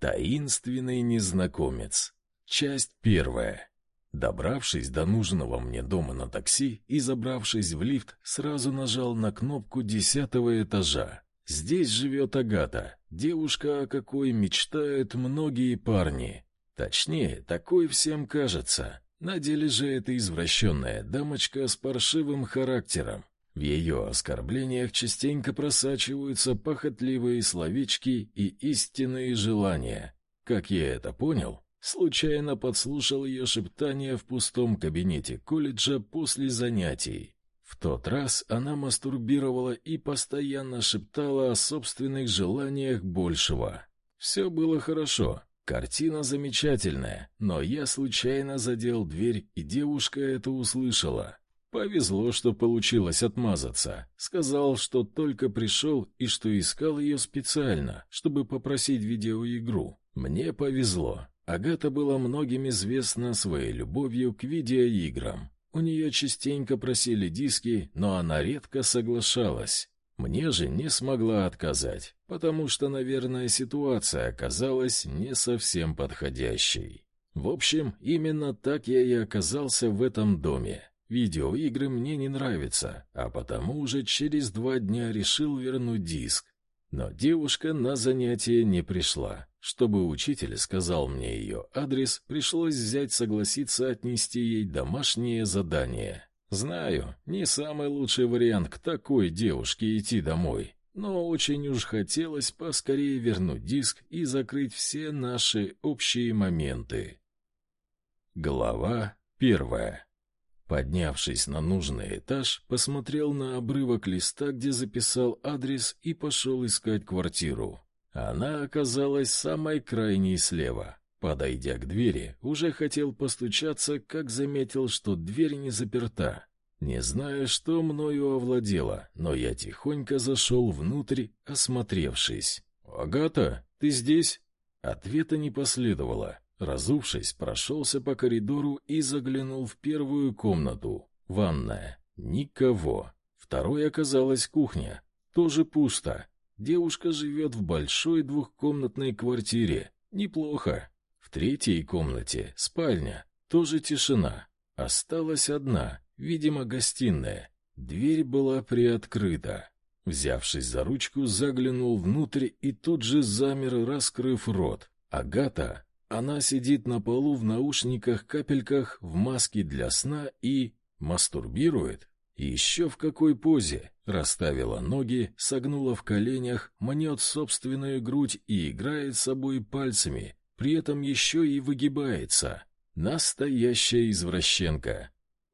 Таинственный незнакомец. Часть первая. Добравшись до нужного мне дома на такси и забравшись в лифт, сразу нажал на кнопку десятого этажа. Здесь живет Агата, девушка, о какой мечтают многие парни. Точнее, такой всем кажется. На деле же это извращенная дамочка с паршивым характером. В ее оскорблениях частенько просачиваются похотливые словечки и истинные желания. Как я это понял, случайно подслушал ее шептание в пустом кабинете колледжа после занятий. В тот раз она мастурбировала и постоянно шептала о собственных желаниях большего. Все было хорошо, картина замечательная, но я случайно задел дверь, и девушка это услышала. Повезло, что получилось отмазаться. Сказал, что только пришел и что искал ее специально, чтобы попросить видеоигру. Мне повезло. Агата была многим известна своей любовью к видеоиграм. У нее частенько просили диски, но она редко соглашалась. Мне же не смогла отказать, потому что, наверное, ситуация оказалась не совсем подходящей. В общем, именно так я и оказался в этом доме. Видеоигры мне не нравятся, а потому уже через два дня решил вернуть диск. Но девушка на занятие не пришла. Чтобы учитель сказал мне ее адрес, пришлось взять согласиться отнести ей домашнее задание. Знаю, не самый лучший вариант к такой девушке идти домой, но очень уж хотелось поскорее вернуть диск и закрыть все наши общие моменты. Глава первая Поднявшись на нужный этаж, посмотрел на обрывок листа, где записал адрес и пошел искать квартиру. Она оказалась самой крайней слева. Подойдя к двери, уже хотел постучаться, как заметил, что дверь не заперта. Не знаю, что мною овладело, но я тихонько зашел внутрь, осмотревшись. «Агата, ты здесь?» Ответа не последовало. Разувшись, прошелся по коридору и заглянул в первую комнату. Ванная. Никого. Второй оказалась кухня. Тоже пусто. Девушка живет в большой двухкомнатной квартире. Неплохо. В третьей комнате спальня. Тоже тишина. Осталась одна, видимо, гостиная. Дверь была приоткрыта. Взявшись за ручку, заглянул внутрь и тут же замер, раскрыв рот. Агата она сидит на полу в наушниках-капельках, в маске для сна и... мастурбирует? еще в какой позе? Расставила ноги, согнула в коленях, мнет собственную грудь и играет собой пальцами, при этом еще и выгибается. Настоящая извращенка.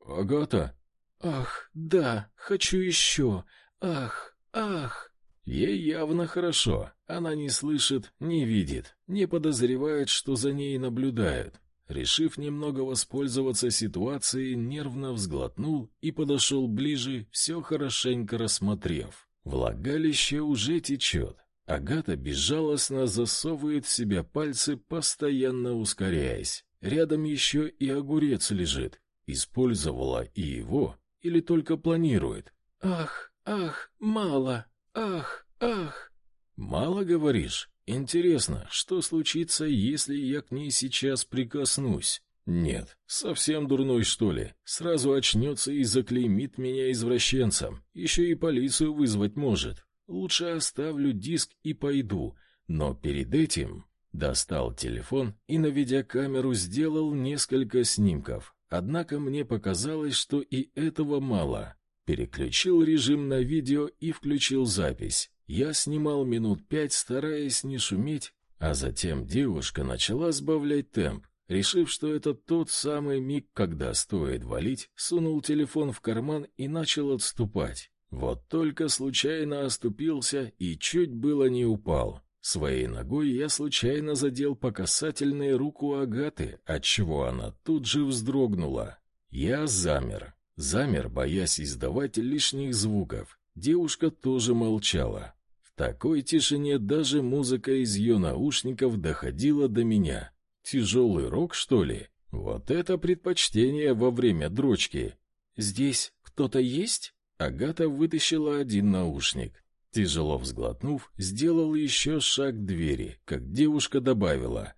«Агата?» «Ах, да, хочу еще. Ах, ах!» Ей явно хорошо. Она не слышит, не видит, не подозревает, что за ней наблюдают. Решив немного воспользоваться ситуацией, нервно взглотнул и подошел ближе, все хорошенько рассмотрев. Влагалище уже течет. Агата безжалостно засовывает в себя пальцы, постоянно ускоряясь. Рядом еще и огурец лежит. Использовала и его, или только планирует? «Ах, ах, мало!» Ах, ах. Мало говоришь? Интересно, что случится, если я к ней сейчас прикоснусь? Нет, совсем дурной, что ли? Сразу очнется и заклеймит меня извращенцем. Еще и полицию вызвать может. Лучше оставлю диск и пойду. Но перед этим достал телефон и, наведя камеру, сделал несколько снимков. Однако мне показалось, что и этого мало. Переключил режим на видео и включил запись. Я снимал минут пять, стараясь не шуметь, а затем девушка начала сбавлять темп. Решив, что это тот самый миг, когда стоит валить, сунул телефон в карман и начал отступать. Вот только случайно оступился и чуть было не упал. Своей ногой я случайно задел по касательной руку Агаты, отчего она тут же вздрогнула. Я замер, Замер, боясь издавать лишних звуков. Девушка тоже молчала. В такой тишине даже музыка из ее наушников доходила до меня. Тяжелый рок, что ли? Вот это предпочтение во время дрочки. «Здесь кто-то есть?» Агата вытащила один наушник. Тяжело взглотнув, сделал еще шаг к двери, как девушка добавила.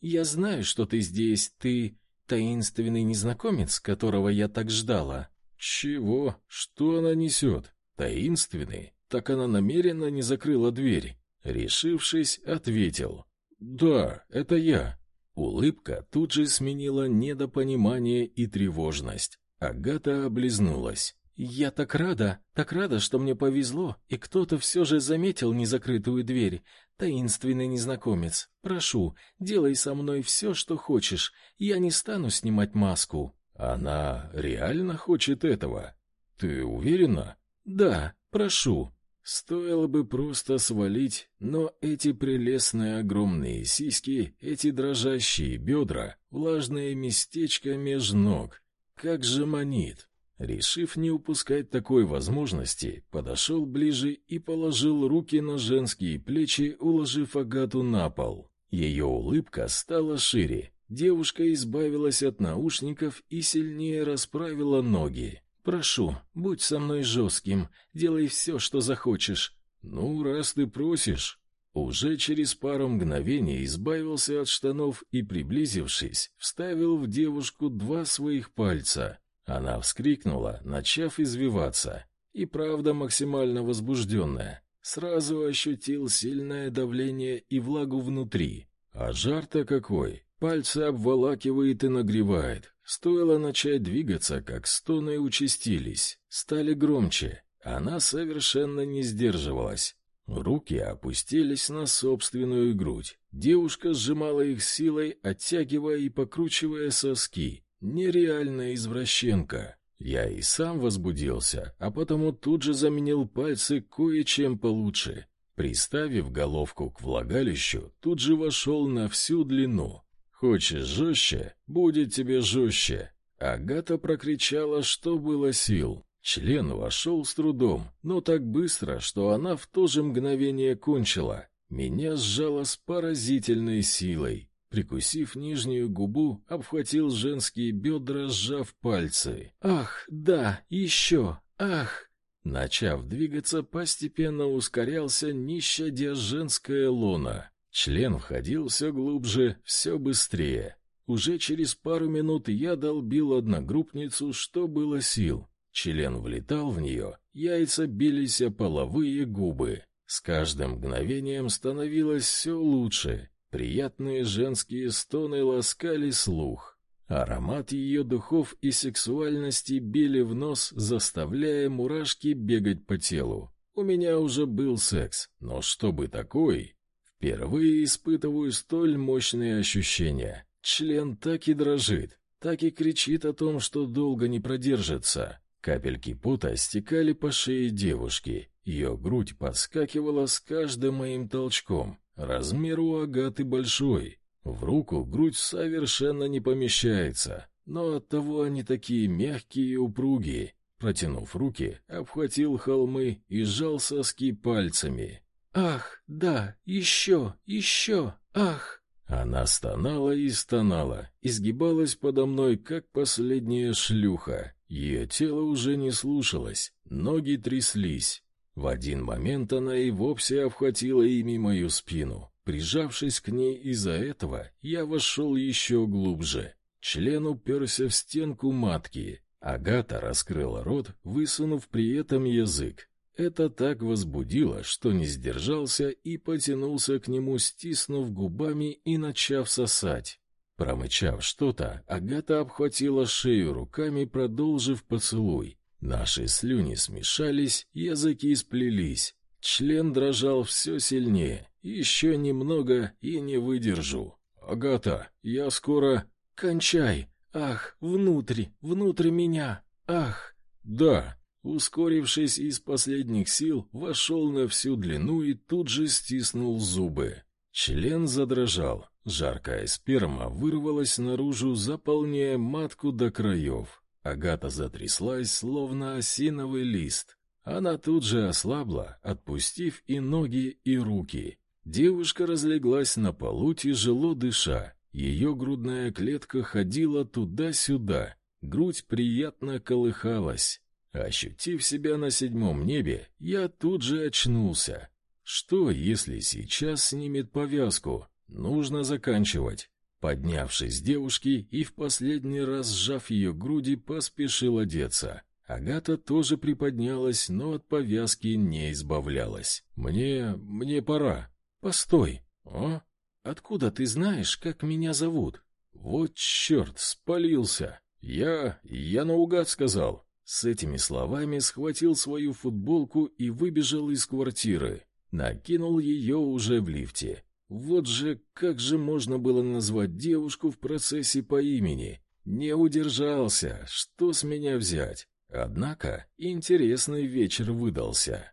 «Я знаю, что ты здесь. Ты таинственный незнакомец, которого я так ждала». «Чего? Что она несет? Таинственный? Так она намеренно не закрыла дверь». Решившись, ответил. «Да, это я». Улыбка тут же сменила недопонимание и тревожность. Агата облизнулась. «Я так рада, так рада, что мне повезло, и кто-то все же заметил незакрытую дверь. Таинственный незнакомец, прошу, делай со мной все, что хочешь. Я не стану снимать маску». «Она реально хочет этого? Ты уверена?» «Да, прошу». Стоило бы просто свалить, но эти прелестные огромные сиськи, эти дрожащие бедра, влажное местечко меж ног, как же манит. Решив не упускать такой возможности, подошел ближе и положил руки на женские плечи, уложив Агату на пол. Ее улыбка стала шире. Девушка избавилась от наушников и сильнее расправила ноги. «Прошу, будь со мной жестким, делай все, что захочешь». «Ну, раз ты просишь». Уже через пару мгновений избавился от штанов и, приблизившись, вставил в девушку два своих пальца. Она вскрикнула, начав извиваться, и правда максимально возбужденная. Сразу ощутил сильное давление и влагу внутри. А жар-то какой! Пальцы обволакивает и нагревает. Стоило начать двигаться, как стоны участились, стали громче. Она совершенно не сдерживалась. Руки опустились на собственную грудь. Девушка сжимала их силой, оттягивая и покручивая соски. Нереальная извращенка. Я и сам возбудился, а потому тут же заменил пальцы кое-чем получше. Приставив головку к влагалищу, тут же вошел на всю длину. «Хочешь жестче? Будет тебе жестче!» Агата прокричала, что было сил. Член вошел с трудом, но так быстро, что она в то же мгновение кончила. Меня сжало с поразительной силой. Прикусив нижнюю губу, обхватил женские бедра, сжав пальцы. «Ах, да, еще! Ах!» Начав двигаться, постепенно ускорялся, не щадя женская лона. Член входил все глубже, все быстрее. Уже через пару минут я долбил одногруппницу, что было сил. Член влетал в нее, яйца бились о половые губы. С каждым мгновением становилось все лучше. Приятные женские стоны ласкали слух. Аромат ее духов и сексуальности били в нос, заставляя мурашки бегать по телу. У меня уже был секс, но чтобы такой? Впервые испытываю столь мощные ощущения. Член так и дрожит, так и кричит о том, что долго не продержится. Капельки пота стекали по шее девушки. Ее грудь подскакивала с каждым моим толчком. Размер у Агаты большой. В руку грудь совершенно не помещается, но оттого они такие мягкие и упругие. Протянув руки, обхватил холмы и сжал соски пальцами. «Ах, да, еще, еще, ах!» Она стонала и стонала, изгибалась подо мной, как последняя шлюха. Ее тело уже не слушалось, ноги тряслись. В один момент она и вовсе обхватила ими мою спину. Прижавшись к ней из-за этого, я вошел еще глубже. Член уперся в стенку матки. Агата раскрыла рот, высунув при этом язык. Это так возбудило, что не сдержался и потянулся к нему, стиснув губами и начав сосать. Промычав что-то, Агата обхватила шею руками, продолжив поцелуй. Наши слюни смешались, языки сплелись. Член дрожал все сильнее. Еще немного и не выдержу. Агата, я скоро... Кончай! Ах, внутрь, внутрь меня! Ах! Да! Ускорившись из последних сил, вошел на всю длину и тут же стиснул зубы. Член задрожал. Жаркая сперма вырвалась наружу, заполняя матку до краев. Агата затряслась, словно осиновый лист. Она тут же ослабла, отпустив и ноги, и руки. Девушка разлеглась на полу, тяжело дыша. Ее грудная клетка ходила туда-сюда. Грудь приятно колыхалась. Ощутив себя на седьмом небе, я тут же очнулся. Что, если сейчас снимет повязку? Нужно заканчивать. Поднявшись с девушки и в последний раз сжав ее груди, поспешил одеться. Агата тоже приподнялась, но от повязки не избавлялась. «Мне... мне пора». «Постой». «О? Откуда ты знаешь, как меня зовут?» «Вот черт, спалился. Я... я наугад сказал». С этими словами схватил свою футболку и выбежал из квартиры. Накинул ее уже в лифте. Вот же, как же можно было назвать девушку в процессе по имени? Не удержался, что с меня взять? Однако интересный вечер выдался.